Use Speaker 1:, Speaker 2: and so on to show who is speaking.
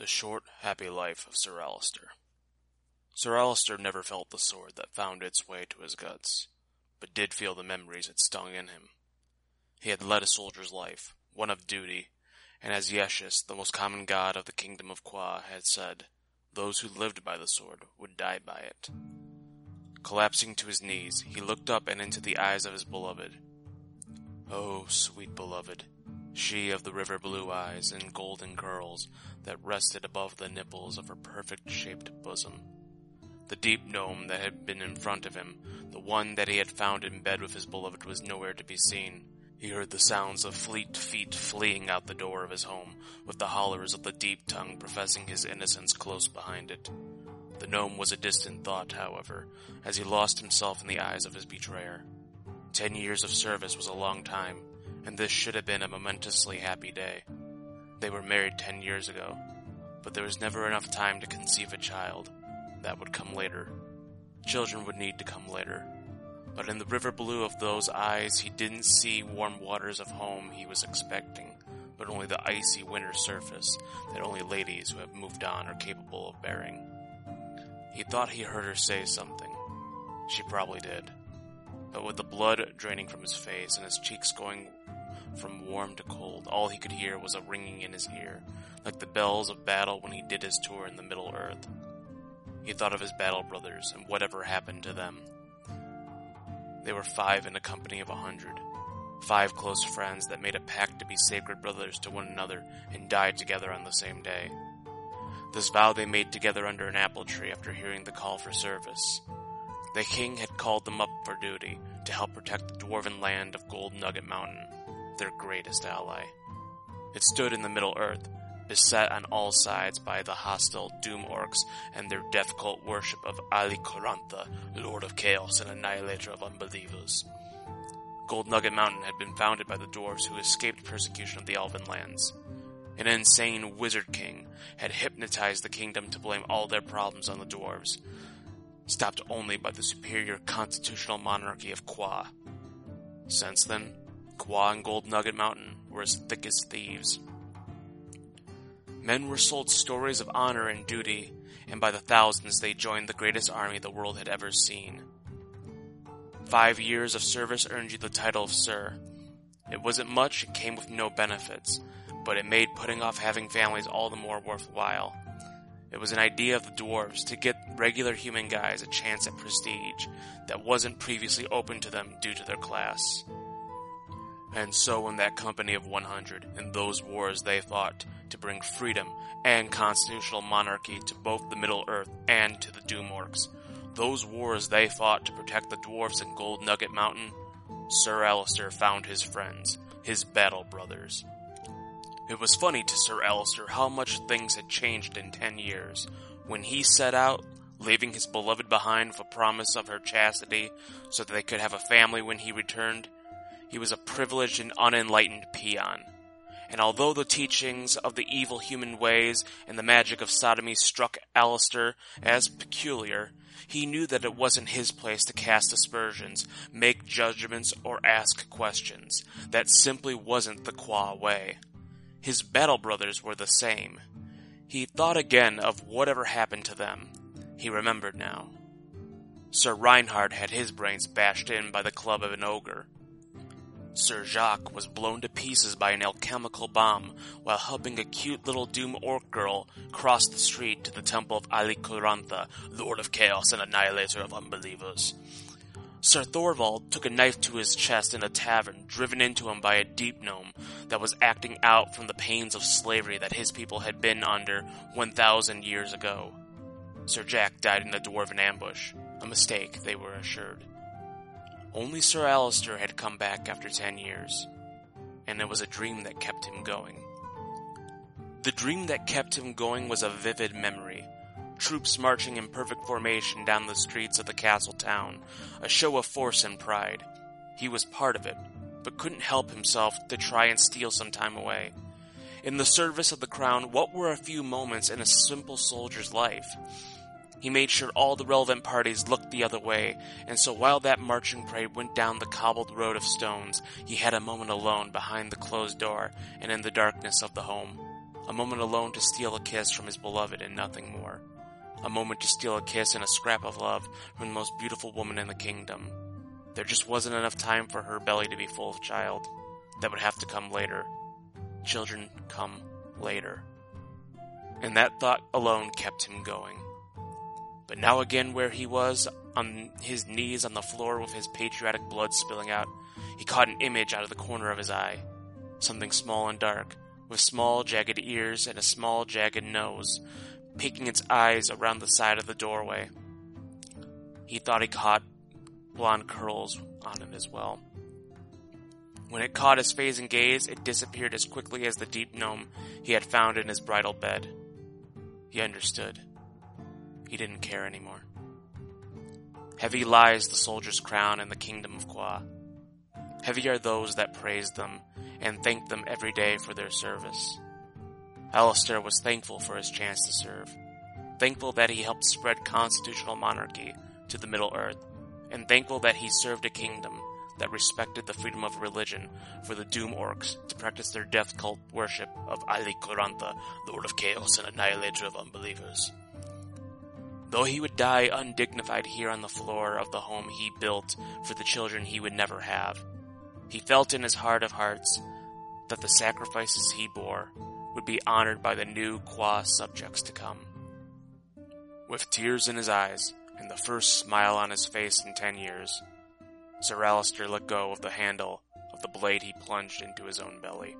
Speaker 1: The Short, Happy Life of Sir Alister. Sir Alister never felt the sword that found its way to his guts, but did feel the memories it stung in him. He had led a soldier's life, one of duty, and as Yeshus, the most common god of the kingdom of Qua, had said, those who lived by the sword would die by it. Collapsing to his knees, he looked up and into the eyes of his beloved. Oh, sweet beloved, she of the river blue eyes and golden curls that rested above the nipples of her perfect shaped bosom. The deep gnome that had been in front of him, the one that he had found in bed with his beloved, was nowhere to be seen. He heard the sounds of fleet feet fleeing out the door of his home, with the hollers of the deep tongue professing his innocence close behind it. The gnome was a distant thought, however, as he lost himself in the eyes of his betrayer. Ten years of service was a long time, and this should have been a momentously happy day. They were married ten years ago, but there was never enough time to conceive a child. That would come later. Children would need to come later. But in the river blue of those eyes, he didn't see warm waters of home he was expecting, but only the icy winter surface that only ladies who have moved on are capable of bearing. He thought he heard her say something. She probably did. But with the blood draining from his face and his cheeks going from warm to cold, all he could hear was a ringing in his ear, like the bells of battle when he did his tour in the Middle Earth. He thought of his battle brothers and whatever happened to them. They were five in a company of a hundred. Five close friends that made a pact to be sacred brothers to one another and died together on the same day. This vow they made together under an apple tree after hearing the call for service. The king had called them up for duty to help protect the dwarven land of Gold Nugget Mountain, their greatest ally. It stood in the Middle Earth, beset on all sides by the hostile Doom Orcs and their death cult worship of Ali Korantha, Lord of Chaos and Annihilator of Unbelievers. Gold Nugget Mountain had been founded by the dwarves who escaped persecution of the Elven lands. An insane wizard king had hypnotized the kingdom to blame all their problems on the dwarves, stopped only by the superior constitutional monarchy of Qua. Since then, Qua and Gold Nugget Mountain were as thick as thieves. Men were sold stories of honor and duty, and by the thousands they joined the greatest army the world had ever seen. Five years of service earned you the title of Sir. It wasn't much, it came with no benefits, but it made putting off having families all the more worthwhile. It was an idea of the dwarves to get regular human guys a chance at prestige that wasn't previously open to them due to their class. And so in that company of 100, in those wars they fought to bring freedom and constitutional monarchy to both the Middle Earth and to the Doom Orcs. Those wars they fought to protect the dwarfs in Gold Nugget Mountain, Sir Alister found his friends, his battle brothers. It was funny to Sir Alister how much things had changed in ten years. When he set out, leaving his beloved behind with a promise of her chastity so that they could have a family when he returned, he was a privileged and unenlightened peon. And although the teachings of the evil human ways and the magic of sodomy struck Alister as peculiar, he knew that it wasn't his place to cast aspersions, make judgments, or ask questions. That simply wasn't the Qua way. His battle brothers were the same. He thought again of whatever happened to them. He remembered now. Sir Reinhard had his brains bashed in by the club of an ogre. Sir Jacques was blown to pieces by an alchemical bomb while helping a cute little Doom Orc girl cross the street to the temple of Ali Korantha, Lord of Chaos and Annihilator of Unbelievers. Sir Thorvald took a knife to his chest in a tavern, driven into him by a deep gnome that was acting out from the pains of slavery that his people had been under 1,000 years ago. Sir Jack died in a dwarven ambush, a mistake, they were assured. Only Sir Alister had come back after ten years, and it was a dream that kept him going. The dream that kept him going was a vivid memory. Troops marching in perfect formation down the streets of the castle town, a show of force and pride. He was part of it, but couldn't help himself to try and steal some time away. In the service of the crown, what were a few moments in a simple soldier's life? He made sure all the relevant parties looked the other way, and so while that marching parade went down the cobbled road of stones, he had a moment alone behind the closed door and in the darkness of the home. A moment alone to steal a kiss from his beloved and nothing more. A moment to steal a kiss and a scrap of love from the most beautiful woman in the kingdom. There just wasn't enough time for her belly to be full of child. That would have to come later. Children come later. And that thought alone kept him going. But now again where he was, on his knees on the floor with his patriotic blood spilling out, he caught an image out of the corner of his eye. Something small and dark, with small jagged ears and a small jagged nose, peeking its eyes around the side of the doorway. He thought he caught blonde curls on it as well. When it caught his phasing gaze, it disappeared as quickly as the deep gnome he had found in his bridal bed. He understood. He didn't care anymore. Heavy lies the soldier's crown in the kingdom of Qua. Heavy are those that praise them and thank them every day for their service. Alister was thankful for his chance to serve, thankful that he helped spread constitutional monarchy to the Middle Earth, and thankful that he served a kingdom that respected the freedom of religion for the Doom Orcs to practice their death cult worship of Ali Korantha, Lord of Chaos and Annihilator of Unbelievers. Though he would die undignified here on the floor of the home he built for the children he would never have, he felt in his heart of hearts that the sacrifices he bore would be honored by the new Qua subjects to come. With tears in his eyes and the first smile on his face in ten years, Sir Alister let go of the handle of the blade he plunged into his own belly.